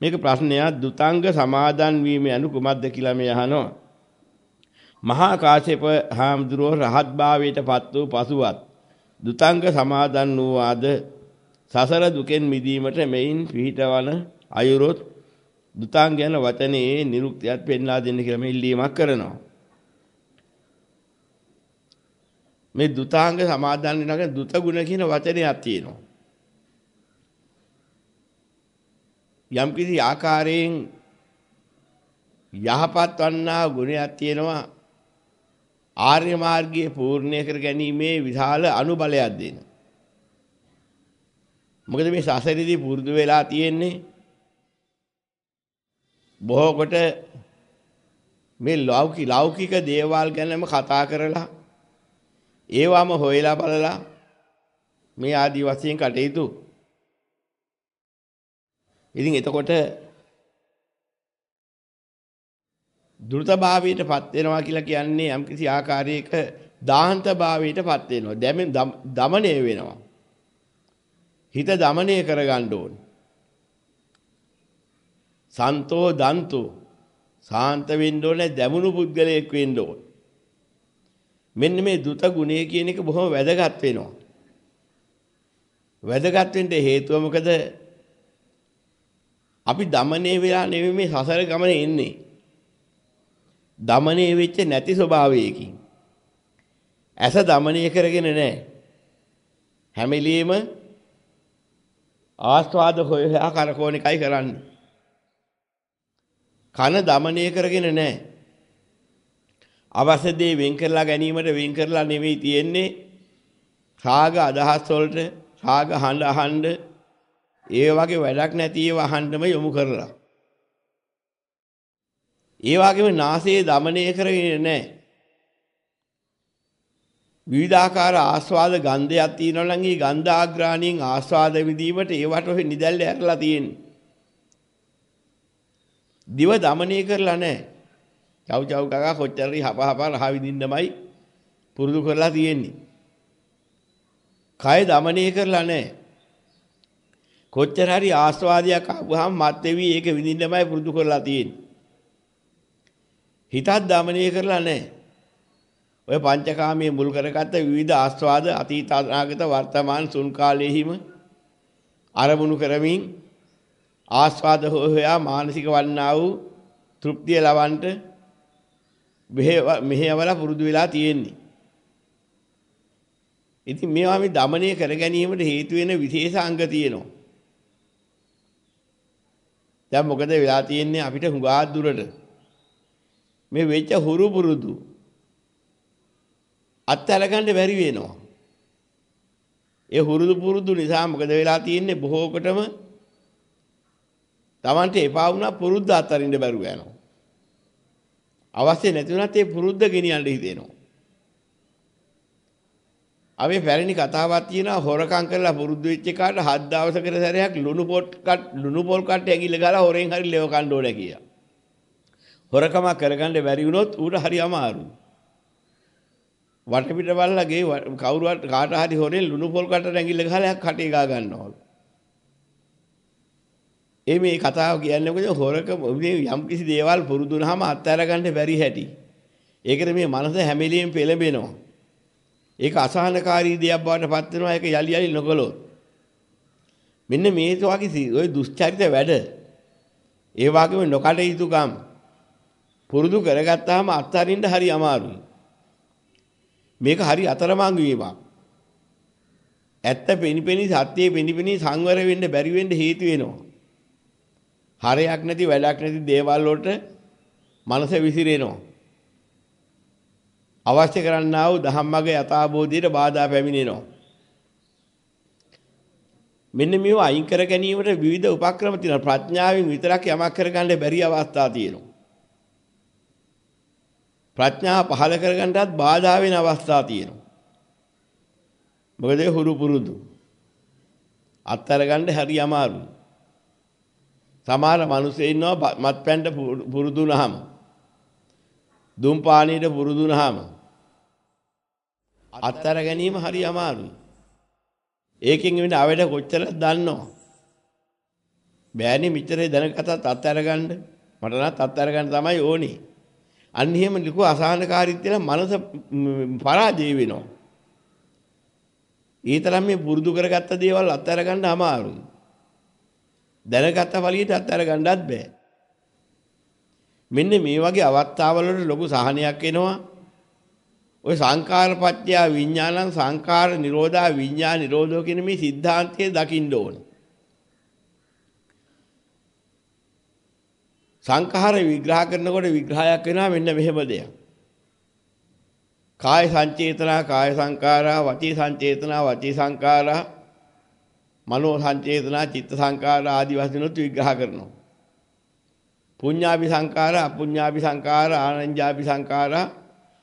මේක ප්‍රශ්නයක් දුතාංග සමාදන් වීම යනු කුමක්ද කියලා මේ අහනවා. මහා කාශ්‍යප හාමුදුරුවෝ රහත් භාවයට පත් වූ පසුවත් දුතාංග සමාදන් වූ ආද සසර දුකෙන් මිදීමට මෙයින් පිහිටවන අයුරොත් දුතාංග යන වචනේ නිරුක්තියත් පෙන්වා දෙන්න කියලා මේ ඉල්ලීමක් කරනවා. මේ දුතාංග සමාදන් වෙනකන් දුත ගුණ කියන වචනයක් තියෙනවා. යම්කිසි ආකාරයෙන් යහපත් වන්නා ගුණයක් තියෙනවා ආර්ය මාර්ගයේ පූර්ණය කර ගැනීමේ විශාල අනුබලයක් දෙන. මොකද මේ සසරේදී පුරුදු වෙලා තියෙන්නේ බොහෝ කොට මේ ලෞකික ලෞකික දේවල් ගැනම කතා කරලා ඒවම හොයලා බලලා මේ ආදි වශයෙන් කටයුතු. ඉතින් එතකොට දුර්තභාවයටපත් වෙනවා කියලා කියන්නේ යම්කිසි ආකාරයක දාහන්ත භාවයටපත් වෙනවා. දැමෙන් දමණය වෙනවා. හිත දමණය කරගන්න ඕනේ. සන්තෝ දන්තෝ සාන්ත වෙන්න ඕනේ දැමුණු පුද්ගලයෙක් වෙන්න ඕනේ. මෙන්න මේ දුත ගුණය කියන එක බොහොම වැදගත් වෙනවා. වැදගත් වෙන්න හේතුව මොකද? අපි দমনයේ වෙලා නෙමෙයි මේ සසර ගමනේ එන්නේ. দমনයේ වෙච්ච නැති ස්වභාවයකින්. ඇස দমনය කරගෙන නැහැ. හැමෙලීම ආස්වාද හොයලා කරකෝන එකයි කරන්නේ. කන দমনය කරගෙන නැහැ. අවශ්‍ය දේ වෙන් කරලා ගැනීමට වෙන් කරලා නෙමෙයි තියෙන්නේ. රාග අදහස් වලට, රාග හඬ හඬ ඒ වගේ වැඩක් නැති ඒවා අහන්නම යොමු කරලා. ඒ වගේම නාසයේ দমনය කරගෙන නැහැ. විවිධාකාර ආස්වාද ගන්ධයක් තියෙනවා නම් ඒ ගන්ධ ආග්‍රාණයෙන් ආස්වාද විඳීමට ඒවට ඔය නිදැල්ල ඇරලා තියෙන්නේ. දිව দমনය කරලා නැහැ. චව් චව් කකා කොච්චරරි හප හප රහ විඳින්නමයි පුරුදු කරලා තියෙන්නේ. කය দমনය කරලා නැහැ. කොච්චර හරි ආස්වාදයක් ආවම මත් වෙවි ඒක විඳින්නමයි පුරුදු කරලා තියෙන්නේ. හිතක් দমনය කරලා නැහැ. ඔය පංචකාමයේ මුල් කරගත්ත විවිධ ආස්වාද අතීත අනාගත වර්තමාන සුන් කාලයේහිම අරමුණු කරමින් ආස්වාද හොයා මානසික වන්නා වූ තෘප්තිය ලවන්ට මෙහෙවල පුරුදු වෙලා තියෙන්නේ. ඉතින් මේවා මේ দমনය කර ගැනීමට හේතු වෙන විශේෂ අංග තියෙනවා. දැන් මොකද වෙලා තියෙන්නේ අපිට හුඟා දුරට මේ වෙච්ච හුරු පුරුදු අත්හැරගන්න බැරි වෙනවා. ඒ හුරුදු පුරුදු නිසා මොකද වෙලා තියෙන්නේ බොහෝ කොටම Tamante එපා වුණා පුරුද්ද අත්හරින්න බැරුව යනවා. අවශ්‍ය නැති වුණත් ඒ පුරුද්ද ගෙනියන්න හිතෙනවා. අපි පැරණි කතාවක් තියෙනවා හොරකම් කරලා පුරුදු වෙච්ච එකාට හත් දවසකට සැරයක් ලුණු පොට් කට් ලුණු පොල් කට් ඇඟිල්ල ගාලා හොරෙන් හරි ලෙව කන්න ඕන කියලා. හොරකම කරගන්න බැරි වුණොත් ඌට හරි අමාරුයි. වටපිට බලලා ගේ කවුරුවත් කාට හරි හොරෙන් ලුණු පොල් කටට ඇඟිල්ල ගහලා කටේ ගා ගන්නවලු. ඒ මේ කතාව කියන්නේ මොකද හොරකම යම් කිසි දේවල් පුරුදුනහම අත්හැර ගන්න බැරි හැටි. ඒකට මේ මනස හැමෙලියෙන් පෙළඹෙනවා. ඒක අසහනකාරී දෙයක් බවට පත් වෙනවා ඒක යලි යලි නොකළොත්. මෙන්න මේ වගේ ওই දුස්චරිත වැඩ ඒ වගේම නොකටයුතුකම් පුරුදු කරගත්තාම අත්හරින්න හරි අමාරුයි. මේක හරි අතරමං වීමක්. ඇත්ත පෙනිපෙනි සත්‍යයේ පෙනිපෙනි සංවර වෙන්න බැරි වෙන්න හේතු වෙනවා. හරයක් නැති වැඩක් නැති දේවල් වලට මනස විසිරෙනවා. අවශ්‍ය කරන්නා වූ ධම්මගේ යථාබෝධියට බාධා පැමිණෙනවා. මෙන්න මේව අයින් කර ගැනීමට විවිධ උපක්‍රම තියෙනවා. ප්‍රඥාවෙන් විතරක් යමක් කරගන්න බැරි අවස්ථා තියෙනවා. ප්‍රඥාව පහළ කරගන්නටත් බාධා වෙන අවස්ථා තියෙනවා. මොකද හුරු පුරුදු. අත්තර ගන්න හරි අමාරුයි. සමහර මිනිස්සු ඉන්නවා මත්පැන්ට පුරුදු වුනහම දුම්පානීට පුරුදු වුනහම අත්තර ගැනීම හරි අමාරුයි. ඒකෙන් වෙන අවඩ කොච්චර දන්නවා. බෑනේ මෙච්චරේ දැනගතත් අත්හැරගන්න. මට නම් අත්හැරගන්න තමයි ඕනේ. අන්න එහෙම ලොකු අසහනකාරීත්වය මනස පරාජය වෙනවා. ඒ තරම් මේ පුරුදු කරගත්ත දේවල් අත්හැරගන්න අමාරුයි. දැනගත්ත වලියට අත්හැරගන්නත් බෑ. මෙන්න මේ වගේ අවස්ථාවල ලොකු සහනයක් එනවා. ওই සංකාරපත්‍ය විඥානං සංකාර නිරෝධා විඥා නිරෝධෝ කියන මේ સિદ્ધාන්තයේ දකින්න ඕන. සංඛාර විග්‍රහ කරනකොට විග්‍රහයක් වෙනවා මෙන්න මෙහෙම දෙයක්. කාය සංචේතනා කාය සංකාරා වචී සංචේතනා වචී සංකාරා මනෝ සංචේතනා චිත්ත සංකාරා ආදී වශයෙන් උත් විග්‍රහ කරනවා. පුඤ්ඤාපි සංකාරා අපුඤ්ඤාපි සංකාරා ආනඤ්ඤාපි සංකාරා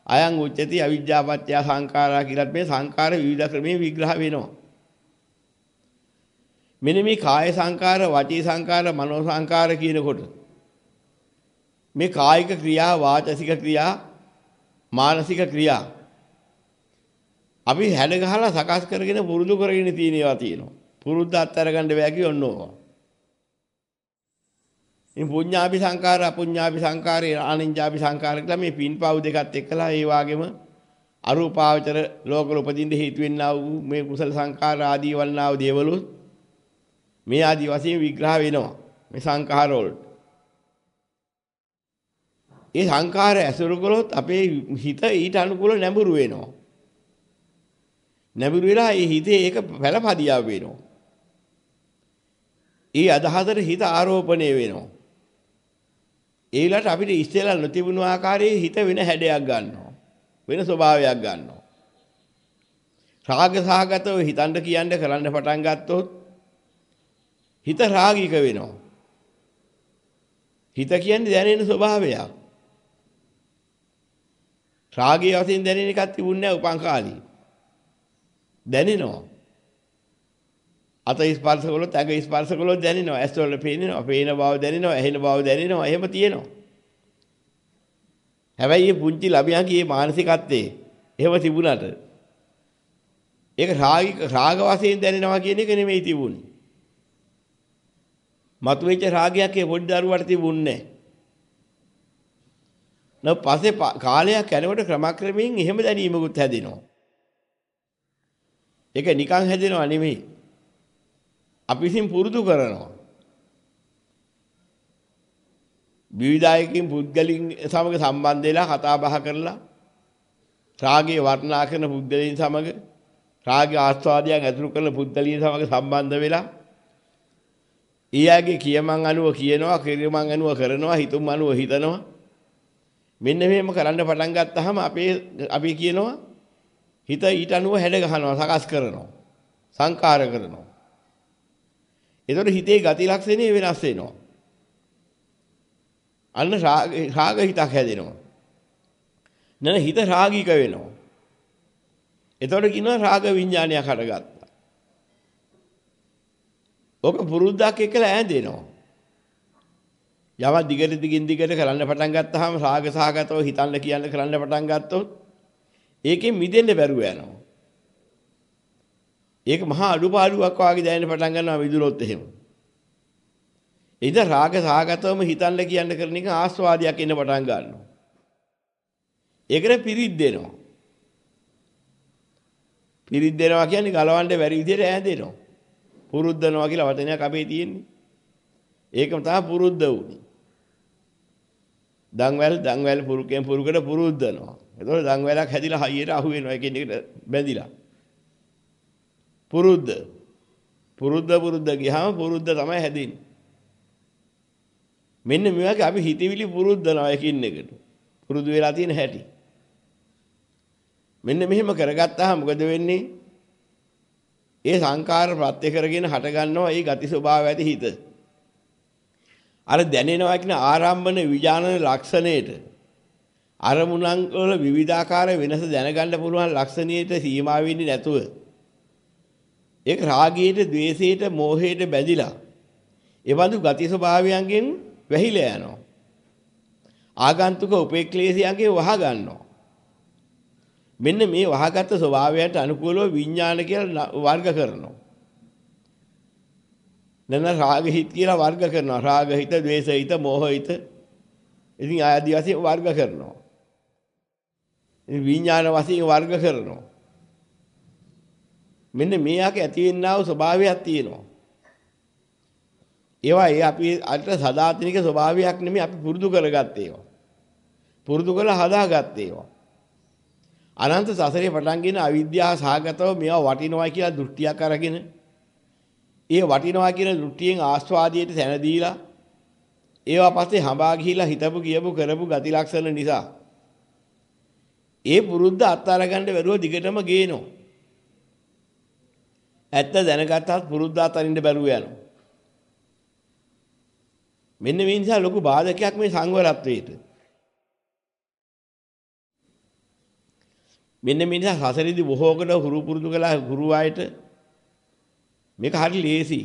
අයං උච්චති අවිජ්ජාපත්‍ය සංකාරා කියලා මේ සංකාර විවිධ ක්‍රමේ විග්‍රහ වෙනවා. මෙන්න මේ කාය සංකාර, වචී සංකාර, මනෝ සංකාර කියනකොට මේ කායික ක්‍රියා, වාචසික ක්‍රියා, මානසික ක්‍රියා අපි හැඩ ගහලා සකස් කරගෙන පුරුදු කරගෙන තියෙන ඒවා තියෙනවා. පුරුද්ද අත්තර ගන්න බෑ කියොන්න ඕවා. මේ පුඤ්ඤාපි සංකාර අපුඤ්ඤාපි සංකාරේ ආනිඤ්ඤාපි සංකාර කියලා මේ පින්පව් දෙකත් එක්කලා ඒ වාගේම අරූපාවචර ලෝකවල උපදින්න හේතු වෙන්නා වූ මේ කුසල සංකාර ආදී වන්නා වූ දේවලුත් මේ ආදී වශයෙන් විග්‍රහ වෙනවා මේ සංකාර වලට. ඒ සංකාර ඇසුරු කළොත් අපේ හිත ඊට අනුකූල නැඹුරු වෙනවා. නැඹුරු වෙලා ඒ හිතේ ඒක පළපදියා වෙනවා. ඒ අදහසට හිත ආරෝපණය වෙනවා. ඒ විලාට අපිට ඉස්සෙල්ලා නොතිබුණු ආකාරයේ හිත වෙන හැඩයක් ගන්නවා. වෙන ස්වභාවයක් ගන්නවා. රාග සහගතව හිතන්න කියන්න කරන්න පටන් ගත්තොත් හිත රාගික වෙනවා. හිත කියන්නේ දැනෙන ස්වභාවයක්. රාගයේ වශයෙන් දැනෙන එකක් තිබුණේ නැහැ උපං කාලී. දැනෙනවා. අත ස්පර්ශ කළොත් ඇඟ ස්පර්ශ කළොත් දැනෙනවා. ඇස් වල පේනවා. පේන බව දැනෙනවා. ඇහෙන බව දැනෙනවා. එහෙම තියෙනවා. හැබැයි මේ පුංචි ළමයාගේ මානසිකත්වයේ එහෙම තිබුණාට ඒක රාගික රාග වශයෙන් දැනෙනවා කියන එක නෙමෙයි තිබුණේ. මතුවෙච්ච රාගයක් ඒ පොඩි දරුවාට තිබුණේ නැහැ. පස්සේ කාලයක් යනකොට ක්‍රමක්‍රමයෙන් එහෙම දැනීමකුත් හැදෙනවා. ඒක නිකන් හැදෙනව නෙමෙයි. අපි විසින් පුරුදු කරනවා. විවිධායකින් පුද්ගලින් සමග සම්බන්ධ වෙලා කතා බහ කරලා රාගයේ වර්ණනා කරන පුද්ගලයන් සමග රාග ආස්වාදයන් ඇතුළු කරන පුද්ගලයන් සමග සම්බන්ධ වෙලා ඊයාගේ කියමන් අනුව කියනවා කිරිමන් අනුව කරනවා හිතුම් අනුව හිතනවා මෙන්න මෙහෙම කරන්න පටන් ගත්තාම අපේ අපි කියනවා හිත ඊට අනුව හැඩ ගහනවා සකස් කරනවා සංකාර කරනවා එතකොට හිතේ ගති ලක්ෂණේ වෙනස් වෙනවා. අන්න රාග හිතක් හැදෙනවා. නන හිත රාගික වෙනවා. එතකොට කියනවා රාග විඥානයක් හටගත්තා. ඔක පුරුද්දක් එක්කලා ඈඳෙනවා. යම දිගට දිගින් දිගට කරන්න පටන් ගත්තාම රාග සහගතව හිතන්න කියන්න කරන්න පටන් ගත්තොත් ඒකෙන් මිදෙන්න බැරුව යනවා. ඒක මහා අඩුපාඩුවක් වාගේ දැනෙන්න පටන් ගන්නවා විදුලොත් එහෙම. ඉත රාග සාගතවම හිතන්න කියන්න කරන එක ආස්වාදයක් එන්න පටන් ගන්නවා. ඒකට පිරිත් දෙනවා. පිරිත් දෙනවා කියන්නේ ගලවන්න බැරි විදිහට ඈඳෙනවා. පුරුද්දනවා කියලා වචනයක් අපේ තියෙන්නේ. ඒකම තමයි පුරුද්ද උනේ. දන්වැල් දන්වැල් පුරුකෙන් පුරුකට පුරුද්දනවා. එතකොට දන්වැලක් හැදිලා හයියට අහු වෙනවා එකින් එකට බැඳිලා. පුරුද්ද. පුරුද්ද පුරුද්ද ගියාම පුරුද්ද තමයි හැදෙන්නේ. මෙන්න මේ වගේ අපි හිතවිලි පුරුද්දනවා එකින් එකට. පුරුදු වෙලා තියෙන හැටි. මෙන්න මෙහෙම කරගත්තාම මොකද වෙන්නේ? ඒ සංකාර ප්‍රත්‍ය කරගෙන හට ගන්නවා ඒ ගති ස්වභාව ඇති හිත. අර දැනෙනවා කියන ආරම්භන විඥාන ලක්ෂණයට අරමුණන් වල විවිධාකාර වෙනස දැනගන්න පුළුවන් ලක්ෂණයට සීමා වෙන්නේ නැතුව ඒක රාගයට, ద్వේෂයට, මෝහයට බැඳිලා. ඒ බඳු ගති ස්වභාවයන්ගෙන් වැහිලා යනවා. ආගන්තුක උපේක්ලේශයන්ගේ වහ ගන්නවා. මෙන්න මේ වහගත් ස්වභාවයට අනුකූලව විඥාන කියලා වර්ග කරනවා. නැන රාග හිත කියලා වර්ග කරනවා. රාග හිත, ද්වේෂ හිත, මෝහ හිත. ඉතින් ආදී වශයෙන් වර්ග කරනවා. ඉතින් විඥාන වශයෙන් වර්ග කරනවා. මෙන්න මේ යක ඇති වෙන්නා වූ ස්වභාවයක් තියෙනවා. ඒවා ඒ අපි අල්ට සදාතනික ස්වභාවයක් නෙමෙයි අපි පුරුදු කරගත්තේ ඒවා. පුරුදු කරලා හදාගත්තේ ඒවා. අනන්ත සසරේ පටන්ගෙන අවිද්‍යාව සහගතව මේවා වටිනවා කියලා දෘෂ්ටියක් අරගෙන ඒ වටිනවා කියන දෘෂ්ටියෙන් ආස්වාදයට සැන දීලා ඒවා පස්සේ හඹා ගිහිලා හිතපු කියපු කරපු ගති ලක්ෂණ නිසා ඒ පුරුද්ද අත්අරගන්න බැරුව දිගටම ගේනවා. ඇත්ත දැනගත්තත් පුරුද්දා තනින්න බැරුව යනවා. මෙන්න මේ නිසා ලොකු බාධකයක් මේ සංවරත්වයට. මෙන්න මේ නිසා සසරේදී බොහෝකට හුරු පුරුදු කළා ගුරු ආයට මේක හරි ලේසි.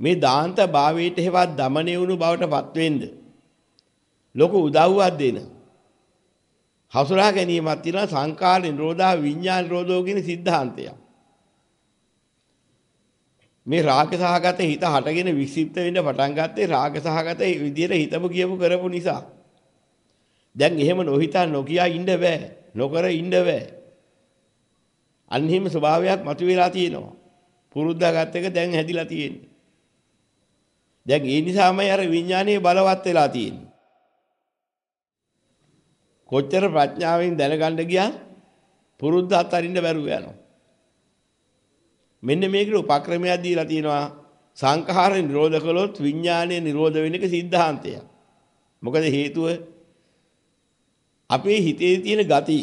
මේ දාන්ත භාවයට හේවත් দমনය වුණු බවටපත් වෙන්න ලොකු උදව්වක් දෙන. හසුරා ගැනීමක් තියෙනවා සංකාර නිරෝධා විඥාන නිරෝධෝ කියන સિદ્ધාන්තයක්. මේ රාග සහගත හිත හටගෙන වික්ෂිප්ත වෙන්න පටන් ගත්තේ රාග සහගත විදියට හිතමු කියමු කරපු නිසා. දැන් එහෙම නොහිතා නොකියා ඉන්න බෑ. නොකර ඉන්න බෑ. අන්හිම ස්වභාවයක් මතුවලා තියෙනවා. පුරුද්දාගත් එක දැන් හැදිලා තියෙන්නේ. දැන් ඒ නිසාමයි අර විඥානයේ බලවත් වෙලා තියෙන්නේ. කොච්චර ප්‍රඥාවෙන් දැනගන්න ගියත් පුරුද්ද අතරින්න බැරුව යනවා. මෙන්න මේකට උපක්‍රමයක් දීලා තියෙනවා සංඛාර නිරෝධ කළොත් විඥානය නිරෝධ වෙන එක સિદ્ધාන්තයක්. මොකද හේතුව අපේ හිතේ තියෙන ගති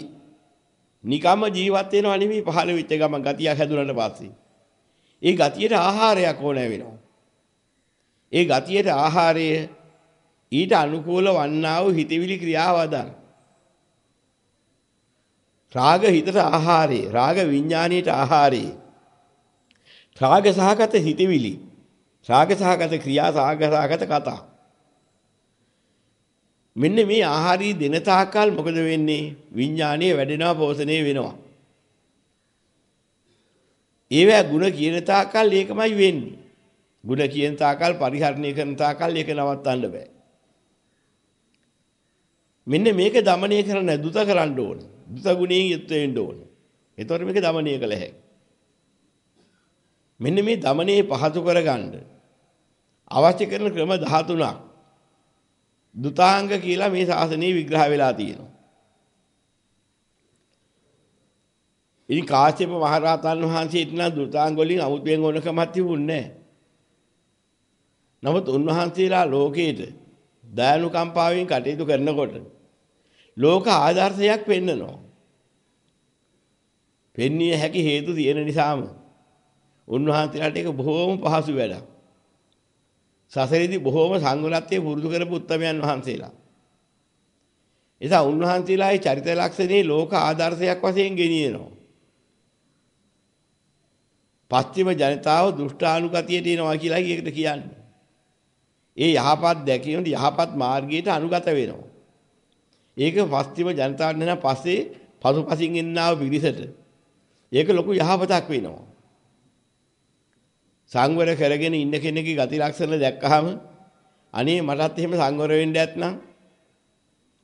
නිකම්ම ජීවත් වෙනවා නෙමෙයි පහළ වෙච්ච ගම ගතියක් හැදුනට පස්සේ. ඒ ගතියට ආහාරයක් ඕන වෙනවා. ඒ ගතියට ආහාරය ඊට අනුකූල වන්නා වූ හිතවිලි ක්‍රියාවදන්. රාග හිතට ආහාරය, රාග විඥාණයට ආහාරය රාග සහගත හිතවිලි. රාග සහගත ක්‍රියා රාග සහගත කතා. මෙන්න මේ ආහාරී දෙන තාකල් මොකද වෙන්නේ? විඥානීය වැඩෙනවා පෝෂණය වෙනවා. ඒවැ ಗುಣ කියන තාකල් ඒකමයි වෙන්නේ. ಗುಣ කියන තාකල් පරිහරණය කරන තාකල් ඒක නවත්තන්න බෑ. මෙන්න මේක দমনය කරන්න දුත කරන්න ඕන. දුත ගුණයෙන් යුත් වෙන්න ඕන. එතකොට මේක দমনය කළ හැකියි මෙන්න මේ দমনයේ පහසු කරගන්න අවශ්‍ය කරන ක්‍රම 13ක් දුතාංග කියලා මේ ශාසනයේ විග්‍රහ වෙලා තියෙනවා. ඉතින් කාශ්‍යප මහරහතන් වහන්සේ ඉතන දුතාංග වලින් අමුතුවෙන් ඕනකමක් තිබුණේ නැහැ. නමුත් උන්වහන්සේලා ලෝකයේද දයනුකම්පාවෙන් කටයුතු කරනකොට ලෝක ආදර්ශයක් පෙන්නනවා. පෙන්නිය හැකි හේතු තියෙන නිසාම උන්වහන්සේලාට ඒක බොහෝම පහසු වැඩක්. සසරේදී බොහෝම සංගුණත්වයේ පුරුදු කරපු උත්තමයන් වහන්සේලා. එසා උන්වහන්සේලාගේ චරිත ලක්ෂණේ ලෝක ආදර්ශයක් වශයෙන් ගෙනියනවා. පස්චිම ජනතාව දුෂ්ටානුගතියට එනවා කියලා ඒකට කියන්නේ. ඒ යහපත් දැකීම යහපත් මාර්ගයට අනුගත වෙනවා. ඒක පස්චිම ජනතාවට නේන පස්සේ පසුපසින් එන්නා වූ පිරිසට ඒක ලොකු යහපතක් වෙනවා. සංවර කරගෙන ඉන්න කෙනෙක්ගේ ගති ලක්ෂණ දැක්කහම අනේ මටත් එහෙම සංවර වෙන්න ඇත්නම්?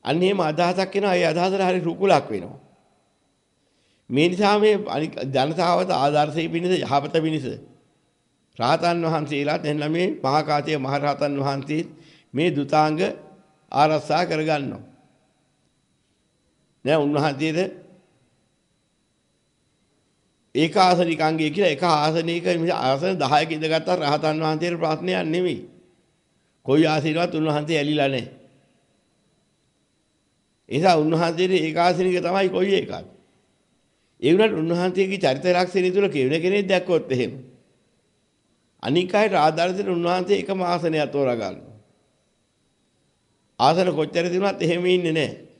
අන්න එහෙම අදහසක් එනවා. ඒ අදහසට හරි රුකුලක් වෙනවා. මේ නිසා මේ ජනතාවට ආදර්ශය පිණිස යහපත පිණිස රාතන් වහන්සේලාත් එන්න මේ මහා කාතිය මහ රහතන් වහන්සේ මේ දුතාංග ආරක්ෂා කරගන්නවා. දැන් උන්වහන්සේද ඒක ආසනිකංගය කියලා එක ආසනයක ආසන 10ක ඉඳගත්තා රහතන් වහන්සේට ප්‍රශ්නයක් නෙමෙයි. කොයි ආසනෙවත් උන්වහන්සේ ඇලිලා නැහැ. ඒසා උන්වහන්සේට ඒක ආසනික තමයි කොයි එකක්. ඒ වුණාට උන්වහන්සේගේ චරිත ලක්ෂණ තුල කෙවෙන කෙනෙක් දැක්කොත් එහෙම. අනික් අයට ආදර්ශයට උන්වහන්සේ එකම ආසනයක් තෝරා ගන්නවා. ආසන කොච්චර තිබුණත් එහෙම ඉන්නේ නැහැ.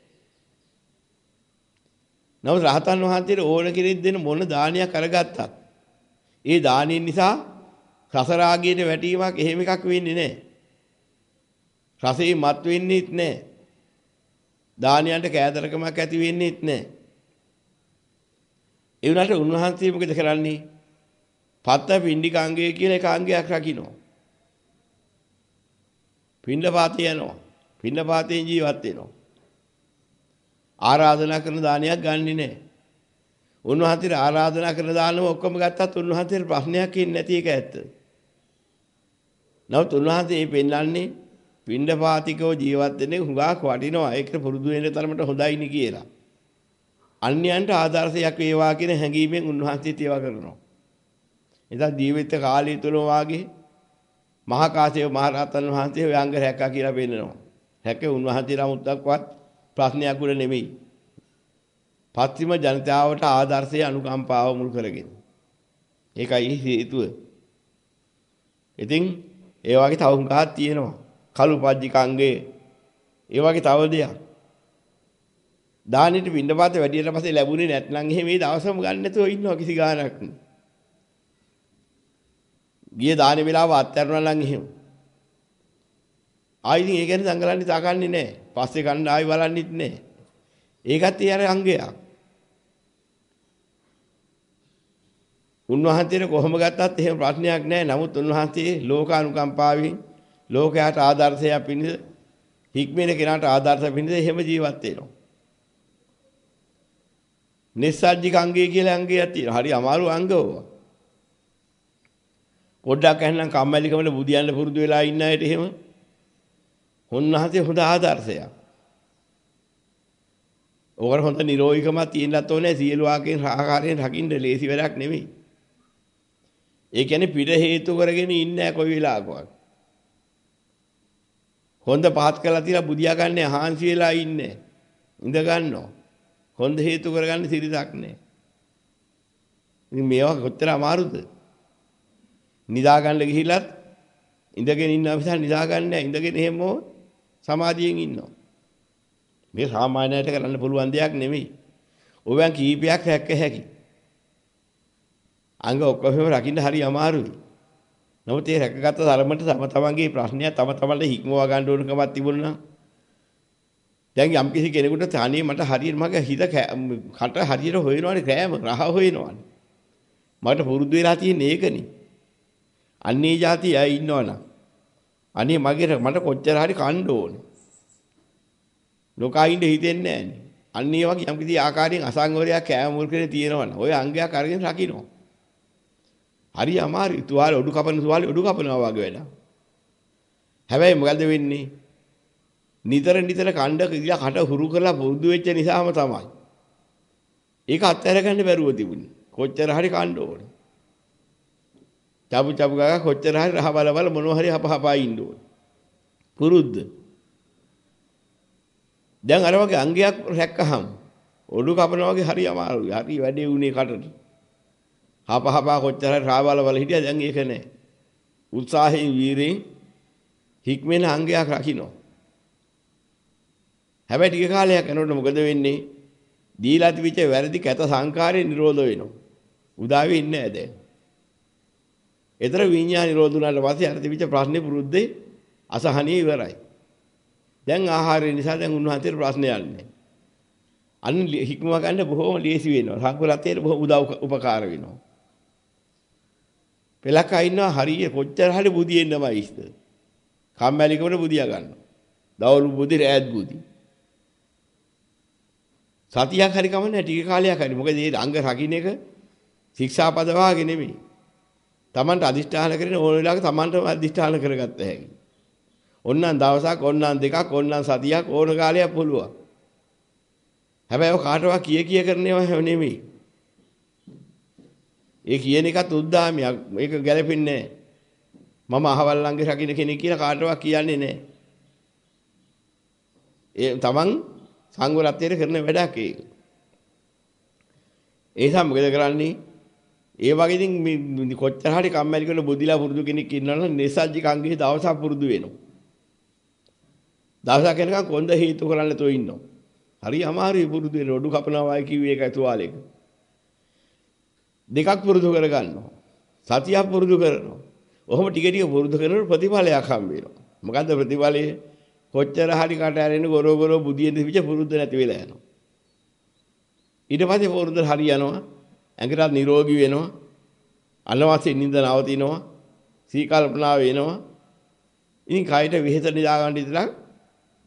නමුත් රහතන් වහන්සේට ඕන කෙනෙක් දෙන මොන දානයක් අරගත්තත් ඒ දානෙන් නිසා රස රාගයට වැටීමක් එහෙම එකක් වෙන්නේ නැහැ. රසෙයි මත් වෙන්නේත් නැහැ. දානයන්ට කෑදරකමක් ඇති වෙන්නේත් නැහැ. ඒ වුණාට උන්වහන්සේ මොකද කරන්නේ? පත්ත පින්ඩිකාංගය කියලා එක අංගයක් රකින්නවා. පින්ඩ පාතේ යනවා. පින්ඩ පාතෙන් ජීවත් වෙනවා. ආරාධනා කරන දානයක් ගන්නෙ නෑ. උන්වහන්සේට ආරාධනා කරන දානම ඔක්කොම ගත්තත් උන්වහන්සේට ප්‍රශ්නයක් ඉන්නේ නැති එක ඇත්ත. නමුත් උන්වහන්සේ මේ පෙන්වන්නේ පින්ඩපාතිකව ජීවත් වෙන්නේ හුඟක් වටිනවා. ඒකට පුරුදු වෙන තරමට හොඳයිනි කියලා. අන්‍යයන්ට ආදර්ශයක් වේවා කියන හැඟීමෙන් උන්වහන්සේ ඒවා කරනවා. එදා ජීවිත කාලය තුල වාගේ මහා කාශ්‍යප මහ රහතන් වහන්සේ ඔය අංග රැක්කා කියලා පෙන්නනවා. හැකේ උන්වහන්සේලා මුත්තක්වත් ප්‍රශ්නයක් උඩ නෙමෙයි. පස්තිම ජනතාවට ආදර්ශය අනුකම්පාව මුල් කරගෙන. ඒකයි හේතුව. ඉතින් ඒ වගේ තව හුඟක් තියෙනවා. කළු පජ්ජිකංගේ ඒ වගේ තව දෙයක්. දානෙට පින්නපාත වැඩියට පස්සේ ලැබුණේ නැත්නම් එහෙම මේ දවසම ගන්න නැතුව ඉන්නවා කිසි ගාණක් නෑ. ගිය දානේ වෙලාව අත්හැරුණා නම් එහෙම. ආයි ඉතින් ඒ ගැන දඟලන්නේ තාකන්නේ නැහැ. පස්සේ කන්න ආයි බලන්නෙත් නැහැ. ඒකත් ඒ අර අංගයක්. උන්වහන්සේට කොහොම ගත්තත් එහෙම ප්‍රශ්නයක් නැහැ. නමුත් උන්වහන්සේ ලෝකානුකම්පාවෙන් ලෝකයට ආදර්ශයක් පිණිස හික්මෙන කෙනාට ආදර්ශ පිණිස එහෙම ජීවත් වෙනවා. නිස්සජ්ජික අංගය කියලා අංගයක් තියෙනවා. හරි අමාරු අංගව. පොඩ්ඩක් ඇහෙනම් කම්මැලිකමට බුදියන්න පුරුදු වෙලා ඉන්න අයට එහෙම උන්වහන්සේ හොඳ ආදර්ශයක්. ඕකට හොඳ නිරෝගීකමක් තියෙන්නත් ඕනේ සියලු ආකාරයෙන් ආකාරයෙන් රකින්න ලේසි වැඩක් නෙමෙයි. ඒ කියන්නේ පිට හේතු කරගෙන ඉන්නේ කොයි වෙලාවකවත්. හොඳ පහත් කළා තියලා බුදියා ගන්න හාන්සි වෙලා ඉන්නේ. ඉඳ ගන්නවා. හොඳ හේතු කරගන්න සිරිතක් නැහැ. ඉතින් මේවා කොච්චර අමාරුද? නිදා ගන්න ගිහිලත් ඉඳගෙන ඉන්නවා මිසක් නිදා ගන්න නැහැ. ඉඳගෙන එහෙම සමාධියෙන් ඉන්නවා. මේ සාමාන්‍යයට කරන්න පුළුවන් දෙයක් නෙමෙයි. ඔයයන් කීපයක් හැක්ක හැකි. අංග ඔක්කොම රකින්න හරි අමාරුයි. නමුත් ඒ රැකගත්ත ධර්මයට තම තමන්ගේ ප්‍රශ්නය තම තමන්ට හික්මවා ගන්න ඕනකමක් තිබුණා. දැන් යම් කිසි කෙනෙකුට තනිය මට හරියට මගේ හිත කට හරියට හොයනවානේ කෑම රහ හොයනවානේ. මට පුරුදු වෙලා තියෙන ඒකනේ. අන්නේ જાතිය අය ඉන්නවනම් අනේ මගේ මට කොච්චර හරි කන්න ඕනේ. ලෝකයින්ද හිතෙන්නේ නැහනේ. අන්න ඒ වගේ යම් කිසි ආකාරයෙන් අසංවරයක් කෑම මුල් කරේ තියෙනවනම් ඔය අංගයක් අරගෙන රකින්න. හරි අමාරුයි. තුවාල ඔඩු කපන තුවාල ඔඩු කපනවා වගේ වැඩ. හැබැයි මොකද වෙන්නේ? නිතර නිතර කණ්ඩ කියලා කට හුරු කරලා පුරුදු වෙච්ච නිසාම තමයි. ඒක අත්හැර ගන්න බැරුව තිබුණේ. කොච්චර හරි කණ්ඩ ඕනේ. චපු චපු ගා කොච්චර හරි රහ බල බල මොනවා හරි හපහපා ඉන්න ඕනේ. පුරුද්ද. දැන් අර වගේ අංගයක් රැක්කහම ඔඩු කපනවා වගේ හරි අමාරුයි. හරි වැඩේ උනේ කටට. හපහපා කොච්චර හරි රහ බල බල හිටියා දැන් ඒක නෑ. උත්සාහයෙන් වීරයෙන් හික්මෙන අංගයක් රකින්න. හැබැයි ටික කාලයක් යනකොට මොකද වෙන්නේ? දීලා තිබිච්ච වැරදි කැත සංකාරේ නිරෝධ වෙනවා. උදා වෙන්නේ නැහැ දැන්. ඒතර විඤ්ඤාණ නිරෝධ වුණාට පස්සේ අර තිබිච්ච ප්‍රශ්නේ පුරුද්දේ අසහනිය ඉවරයි. දැන් ආහාරය නිසා දැන් උන්වහන්සේට ප්‍රශ්න යන්නේ. අන්න හික්මව ගන්න බොහොම ලේසි වෙනවා. සංකුලතේට බොහොම උදව් උපකාර වෙනවා. පෙලක ඉන්නවා හරිය කොච්චර හරි බුදියෙන්නමයි ඉස්ත. කම්මැලිකමට බුදියා ගන්නවා. දවල් බුදි රෑත් බුදි. සතියක් හරි කමන්නේ ටික කාලයක් හරි. මොකද මේ අංග රකින්න එක ශික්ෂාපද වාගේ නෙමෙයි. Tamanට අදිෂ්ඨාන කරගෙන ඕන වෙලාවක Tamanට අදිෂ්ඨාන කරගත්ත හැකි. ඕන්නම් දවසක් ඕන්නම් දෙකක් ඕන්නම් සතියක් ඕන කාලයක් පුළුවන්. හැබැයි ඔය කාටවත් කිය කිය කරනේව නෙමෙයි. ඒ කියන එකත් උද්දාමියක්. මේක ගැලපෙන්නේ නැහැ. මම අහවල් ළඟ රකින්න කෙනෙක් කියලා කාටවත් කියන්නේ නැහැ. ඒ තමන් සංවරත්වයට කරන වැඩක් ඒක. ඒ නිසා මොකද කරන්නේ? ඒ වගේ ඉතින් මේ කොච්චර හරි කම්මැලි කරන බුදිලා පුරුදු කෙනෙක් ඉන්නවනම් නේසජ්ජික අංගේ දවසක් පුරුදු වෙනවා. දවසක් යනකම් කොන්ද හේතු කරන්න තෝ ඉන්නවා. හරි අමාරුයි පුරුදු වෙන ඔඩු කපනවා වයි කිව්වේ ඒකයි තුවාලෙක. දෙකක් පුරුදු කරගන්නවා. සතියක් පුරුදු කරනවා. ඔහොම ටික ටික පුරුදු කරනකොට ප්‍රතිඵලයක් හම්බ වෙනවා. මොකද්ද ප්‍රතිඵලය? කොච්චර හරි කට ඇරෙන ගොරෝ ගොරෝ බුදියෙන් තිබිච්ච පුරුද්ද නැති වෙලා යනවා. ඊට පස්සේ පුරුද්ද හරි යනවා. ඇඟටත් නිරෝගී වෙනවා. අනවශ්‍ය නිින්ද නවතිනවා. සී කල්පනාව වෙනවා. ඉතින් කයට විහෙත නිදා ගන්න ඉතලා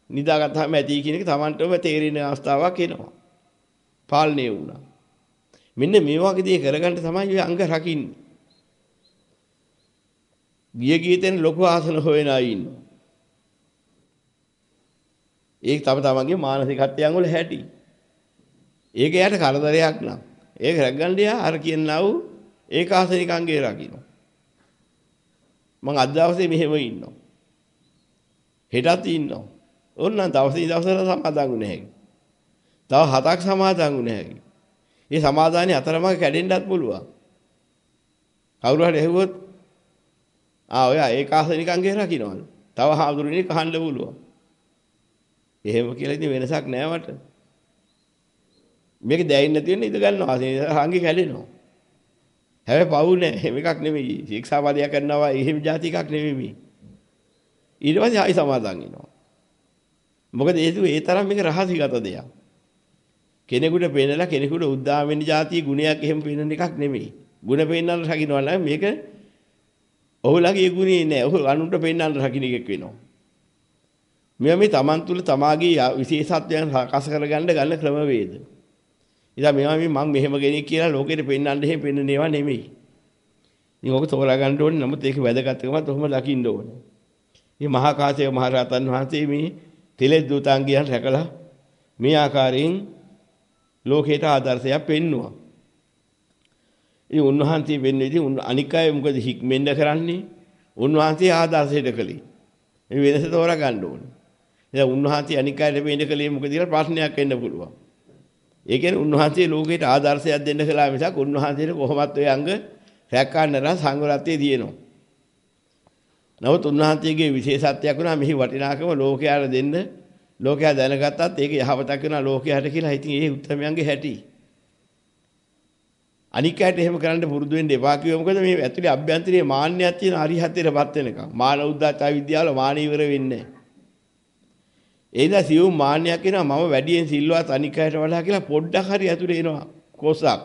නිදාගත්තාම ඇති කියන එක Tamanටම තේරෙන අවස්ථාවක් එනවා. පාලනය වුණා. මෙන්න මේ වගේ දේ කරගන්න තමයි ඔය අංග රකින්නේ. ගිය ගීතෙන් ලොකු ආසන හොයන අය ඉන්නවා. ඒක තම තමන්ගේ මානසිකත්වයන් වල හැටි. ඒක යට කරදරයක් නෑ. ඒක රැග්ගන්න යා අර කියනා වූ ඒකාසනික අංගේ රකින්න. මං අද දවසේ මෙහෙම ඉන්නවා. හෙටත් ඉන්නවා. ඕන්න දවසේ දවසට සමාදන් වුණ හැකි. තව හතක් සමාදන් වුණ හැකි. මේ සමාදානේ අතරමඟ කැඩෙන්නත් පුළුවන්. කවුරු හරි ඇහුවොත් ආ ඔයා ඒකාසනික අංගේ රකින්නවලු. තව හාමුදුරනේ කහන්න පුළුවන්. එහෙම කියලා ඉතින් වෙනසක් නෑ මට. මේක දැයින් නැති වෙන ඉඳ ගන්නවා. හංගි කැඩෙනවා. හැබැයි පවු නෑ. එහෙම එකක් නෙමෙයි. ශික්ෂාවාදයක් කරනවා එහෙම જાති එකක් නෙමෙයි මේ. ඊට පස්සේ ආයි සමාදන් වෙනවා. මොකද ඒ ඒ තරම් මේක රහසිගත දෙයක්. කෙනෙකුට පේනලා කෙනෙකුට උද්දාම වෙන જાති ගුණයක් එහෙම පේන එකක් නෙමෙයි. ගුණ පේන්නන්න රකින්නවා නම් මේක ඔහුලගේ ගුණේ නෑ. ඔහු අනුන්ට පේන්නන්න රකින්න එකක් වෙනවා. මෙයා මේ Taman තුල තමාගේ විශේෂත්වයන් සකස් කරගන්න ගන්න ක්‍රමවේද. ඉතින් මේවා මේ මම මෙහෙම කෙනෙක් කියලා ලෝකෙට පෙන්වන්න එහෙම පෙන්වන ඒවා නෙමෙයි. ඉතින් ඕක තෝරා ගන්න ඕනේ. නමුත් ඒක වැදගත්කමත් ඔහොම දකින්න ඕනේ. මේ මහා කාශ්‍යප මහ රහතන් වහන්සේ මේ තෙලෙ දූතාංගයන් රැකලා මේ ආකාරයෙන් ලෝකයට ආදර්ශයක් පෙන්වුවා. ඉතින් උන්වහන්සේ වෙන්නේ ඉතින් අනික් අය මොකද හික්මෙන්ද කරන්නේ? උන්වහන්සේ ආදර්ශයට කළේ. මේ වෙනස තෝරා ගන්න ඕනේ. එහෙනම් උන්වහන්සේ අනික් අයට වෙන්න කලේ මොකද කියලා ප්‍රශ්නයක් එන්න පුළුවන්. ඒ කියන්නේ උන්වහන්සේ ලෝකයට ආදර්ශයක් දෙන්න කළා මිසක් උන්වහන්සේට කොහොමත් ඔය අංග රැකගන්න නම් සංවරත්වයේ තියෙනවා. නමුත් උන්වහන්සේගේ විශේෂත්වයක් වුණා මෙහි වටිනාකම ලෝකයාට දෙන්න ලෝකයා දැනගත්තත් ඒක යහපතක් වෙනවා ලෝකයාට කියලා. ඉතින් ඒ උත්තරමයන්ගේ හැටි. අනික් අයට එහෙම කරන්න පුරුදු වෙන්න එපා කිව්ව මොකද මේ ඇතුලේ අභ්‍යන්තරයේ මාන්නයක් තියෙන අරිහත්ත්වයටපත් වෙනකම්. මාන උද්දාචා විද්‍යාවල මාන ඉවර වෙන්නේ නැහැ. එයිද සියුම් මාන්නයක් එනවා. මම වැඩියෙන් සිල්වත් අනිකයට වඩා කියලා පොඩ්ඩක් හරි ඇතුලේ එනවා. කොසක්.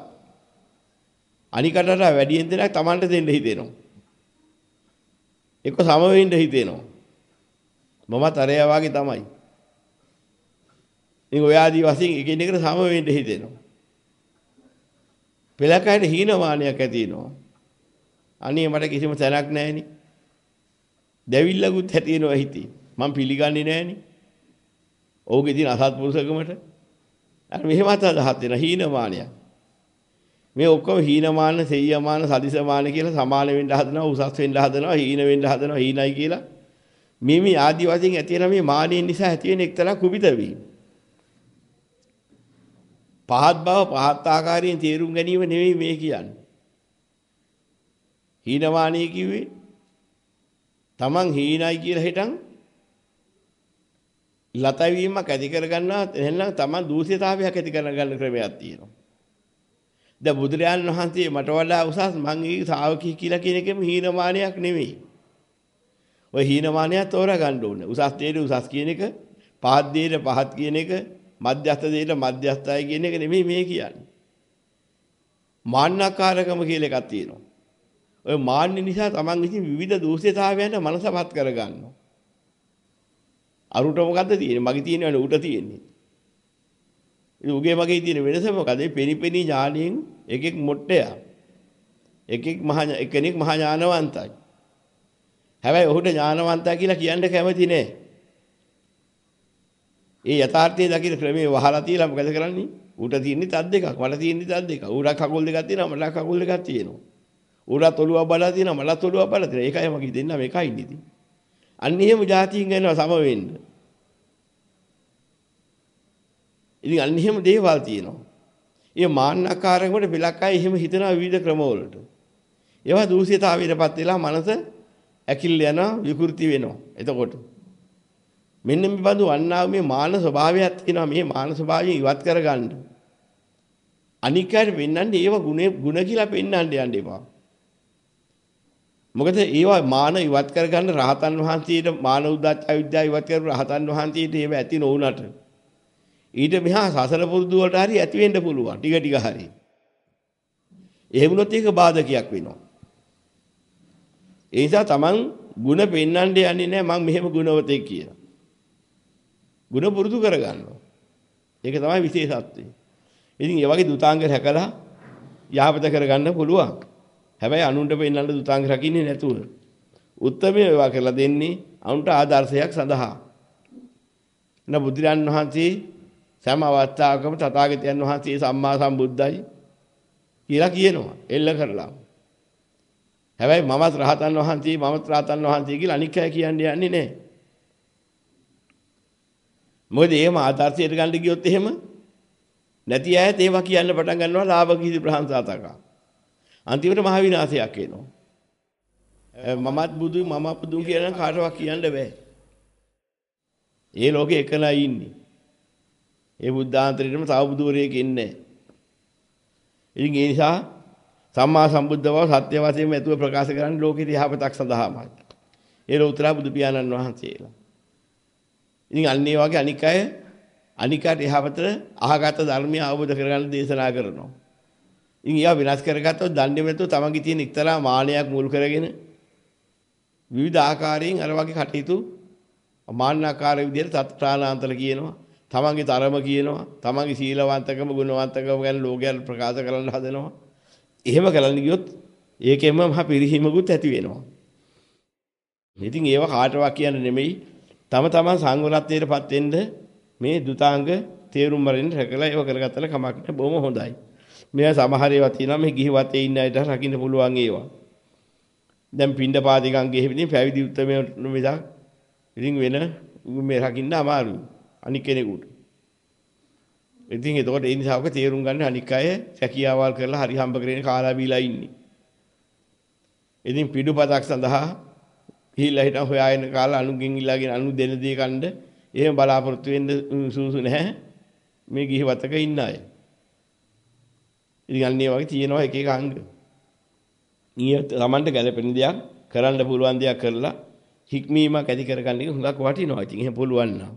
අනිකට වැඩියෙන් දෙනක් Tamanට දෙන්න හිතෙනවා. එක්ක සම වෙන්න හිතෙනවා. මමත් අරයා වගේ තමයි. ඉතින් ඔය ආදි වශයෙන් එකිනෙකට සම වෙන්න හිතෙනවා. පෙලකයට හීනමානයක් ඇති වෙනවා. අනේ මට කිසිම තැනක් නැහෙනි. දැවිල්ලකුත් හැටිනවා හිතේ. මම පිළිගන්නේ නැහෙනි. ඔහුගේ තියෙන අසත්පුරුෂකමට අර මෙහෙමත් අදහස් වෙන හීනමානයක්. මේ ඔක්කොම හීනමාන, සෙය්‍යමාන, සදිසමාන කියලා සමාන වෙන්න හදනවා, උසස් වෙන්න හදනවා, හීන වෙන්න හදනවා, හීනයි කියලා. මේ මේ ආදි වශයෙන් ඇති වෙන මේ මානෙන් නිසා ඇති වෙන එක්තරා කුපිත වීම. පහත් බව පහත් ආකාරයෙන් තේරුම් ගැනීම නෙවෙයි මේ කියන්නේ. හීනමානී කිව්වේ තමන් හීනයි කියලා හිටන් ලතවීමක් ඇති කරගන්නවා එහෙනම් තමන් දූෂිතතාවයක් ඇති කරගන්න ක්‍රමයක් තියෙනවා. දැන් බුදුරජාන් වහන්සේ මට වඩා උසස් මං ඊ ශ්‍රාවකී කියලා කියන එකෙම හීනමානයක් නෙවෙයි. ඔය හීනමානයක් තෝරා ගන්න ඕනේ. උසස් දෙයට උසස් කියන එක, පහත් දෙයට පහත් කියන එක, මධ්‍යස්ථ දෙයට මධ්‍යස්ථයි කියන එක නෙමෙයි මේ කියන්නේ. මාන්නකාරකම කියලා එකක් තියෙනවා. ඔය මාන්න නිසා තමන් විසින් විවිධ දූෂිතතාවයන්ට මනසපත් කරගන්නවා. අරුට මොකද්ද තියෙන්නේ? මගේ තියෙනවනේ උට තියෙන්නේ. ඉතින් උගේ මගේ තියෙන වෙනස මොකද? පෙනිපෙනී ඥාණයෙන් එකෙක් මොට්ටයා. එකෙක් මහා එකෙක් මහා ඥානවන්තයි. හැබැයි ඔහුට ඥානවන්තයි කියලා කියන්න කැමති නෑ. ඒ යථාර්ථයේ දකින්න ක්‍රමේ වහලා තියලා මොකද කරන්නේ? ඌට තියෙන්නේ තත් දෙකක්, මට තියෙන්නේ තත් දෙකක්. ඌට කකුල් දෙකක් තියෙනවා, මට කකුල් දෙකක් තියෙනවා. ඌට ඔළුව බලලා තියෙනවා, මට ඔළුව බලලා තියෙනවා. ඒකයි මගේ දෙන්නම එකයි ඉන්නේ. අන්න එහෙම જાතියින් යනවා සම වෙන්න. ඉතින් අන්න එහෙම දේවල් තියෙනවා. ඒ මාන්නකාරකමට පිලක් අය එහෙම හිතනවා විවිධ ක්‍රමවලට. ඒවා දූෂිතතාවයටපත් වෙලා මනස ඇකිල්ල යනවා විකෘති වෙනවා. එතකොට මෙන්න මේ බඳු වන්නා මේ මාන ස්වභාවයක් තියෙනවා මේ මාන ස්වභාවයෙන් ඉවත් කරගන්න. අනිකාට වෙන්නන්නේ ඒව ගුණ ගුණ කියලා පෙන්වන්න යන්න එපා. මොකද ඒවා මාන ඉවත් කරගන්න රහතන් වහන්සේට මාන උද්දච්ච අවිද්‍යාව ඉවත් කරපු රහතන් වහන්සේට ඒව ඇති නොවුනට ඊට මෙහා සසර පුරුදු වලට හරි ඇති වෙන්න පුළුවන් ටික ටික හරි එහෙම වුණොත් ඒක බාධකයක් වෙනවා ඒ නිසා Taman ಗುಣ පෙන්වන්න යන්නේ නැහැ මම මෙහෙම ගුණවතෙක් කියලා. ಗುಣ පුරුදු කරගන්නවා. ඒක තමයි විශේෂත්වය. ඉතින් ඒ වගේ දුතාංග රැකලා යහපත කරගන්න පුළුවන්. හැබැයි අනුන්ට පෙන්වන්න දුතාංග රකින්නේ නැතුව. උත්තරමේ ඒවා කරලා දෙන්නේ අනුන්ට ආදර්ශයක් සඳහා. න බුදුරන් වහන්සේ සෑම අවස්ථාවකම තථාගතයන් වහන්සේ සම්මා සම්බුද්දයි කියලා කියනවා එල්ල කරලා. හැබැයි මමත් රහතන් වහන්සේ මමත් රහතන් වහන්සේ කියලා අනික් අය කියන්නේ යන්නේ නැහැ. මොකද එහෙම ආදර්ශයට ගන්න ගියොත් එහෙම නැති අයත් ඒවා කියන්න පටන් ගන්නවා ලාභ කීති ප්‍රහංසාතක. අන්තිමට මහ විනාශයක් එනවා. මමත් බුදුයි මම බුදුන් කියන කාටවත් කියන්න බෑ. ඒ ලෝකේ එකලා ඉන්නේ. ඒ බුද්ධාන්තරේටම තව බුදුවරයෙක් ඉන්නේ ඉතින් ඒ නිසා සම්මා සම්බුද්ධ බව සත්‍ය වශයෙන්ම ඇතුව ප්‍රකාශ කරන්නේ ලෝකෙ යහපතක් සඳහාමයි. ඒ ලෝතර බුදු පියාණන් වහන්සේලා. ඉතින් අන්නේ වගේ අනික් අය අනිකට යහපතට අහගත ධර්මය අවබෝධ කරගන්න දේශනා කරනවා. ඉතින් ඒවා විනාශ කරගත්තොත් දන්නේ නැතුව තමන්ගේ තියෙන එක්තරා මානයක් මුල් කරගෙන විවිධ ආකාරයෙන් අර වගේ කටයුතු මාන්නාකාර විදිහට සත්‍ත්‍රාණාන්තර කියනවා. තමන්ගේ තරම කියනවා. තමන්ගේ සීලවන්තකම ගුණවන්තකම ගැන ලෝකයට ප්‍රකාශ කරන්න හදනවා. එහෙම කරන්න ගියොත් ඒකෙන්ම මහ පිරිහීමකුත් ඇති වෙනවා. ඉතින් ඒව කාටවත් කියන්න නෙමෙයි. තම තමන් සංවරත්වයටපත් වෙන්න මේ දුතාංග තේරුම් වරින් රැකලා ඒව කරගත්තල කමක් නැහැ. බොහොම හොඳයි. මේවා සමහර ඒවා තියෙනවා මේ ගිහි වතේ ඉන්න අයට රකින්න පුළුවන් ඒවා. දැන් පින්ඩ පාතිකම් ගෙහිමින් පැවිදි උත්තරමේ මිසක් ඉතින් වෙන මේ රකින්න අමාරුයි. අනික් කෙනෙකුට. ඉතින් එතකොට ඒ නිසා ඔක තේරුම් ගන්න අනික් අය සැකියාවල් කරලා හරි හම්බ කරගෙන කාලා බීලා ඉන්නේ. ඉතින් පිඩුපතක් සඳහා ගිහිල්ලා හිටන් හොයාගෙන කාලා අනුගෙන් ඉල්ලාගෙන අනු දෙන දේ කන්න එහෙම බලාපොරොත්තු වෙන්න සුසු නැහැ. මේ ගිහි වතක ඉන්න අය. ඉතින් අන්නේ වගේ තියෙනවා එක එක අංග. ඊය තමන්ට ගැළපෙන දෙයක් කරන්න පුළුවන් දෙයක් කරලා හික්මීමක් ඇති කරගන්න එක හුඟක් වටිනවා. ඉතින් එහෙම පුළුවන් නම්